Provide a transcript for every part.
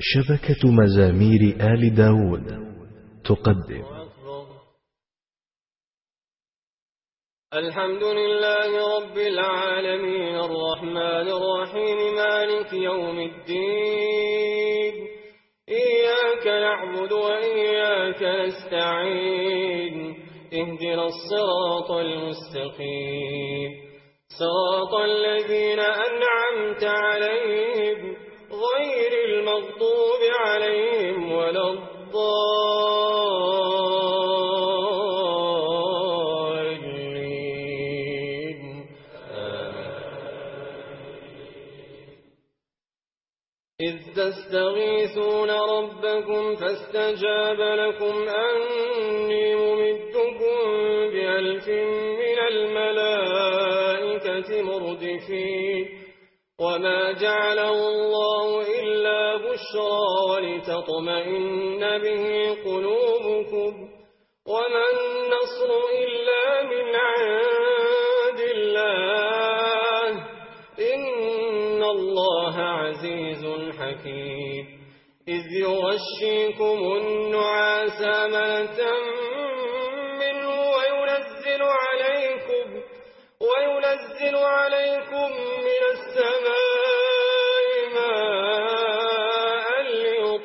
شبكة مزامير آل داود تقدم. الحمد لله رب العالمين الرحمن الرحيم مالك يوم الدين إياك نعبد وإياك نستعين اهدنا الصراط المستقيم صراط الذين أنعمت عليهم. غير المغضوب عليهم ولا الضالين. إذ تستغيثون ربكم فاستجاب لكم أني ممدكم بألف من الملائكة مردفين. وما جعله الله إلا بشرى ولتطمئن به قلوبكم وما النصر إلا من عند الله إن الله عزيز حكيم إذ يغشيكم النعاس ملتا منه وينزل عليكم وينزل عليكم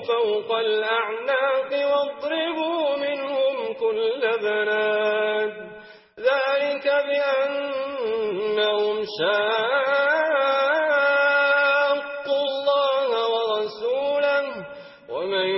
فوق الأعناق واضربوا منهم كل بناد ذلك بأنهم شاقوا الله ورسوله. ومن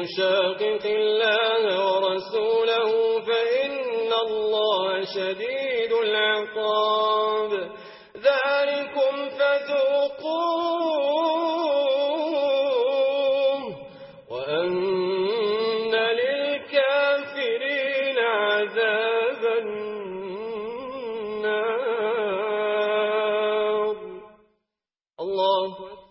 يشاقق الله ورسوله فإن الله شديد العقاب. ذلكم فذوقوه اللہ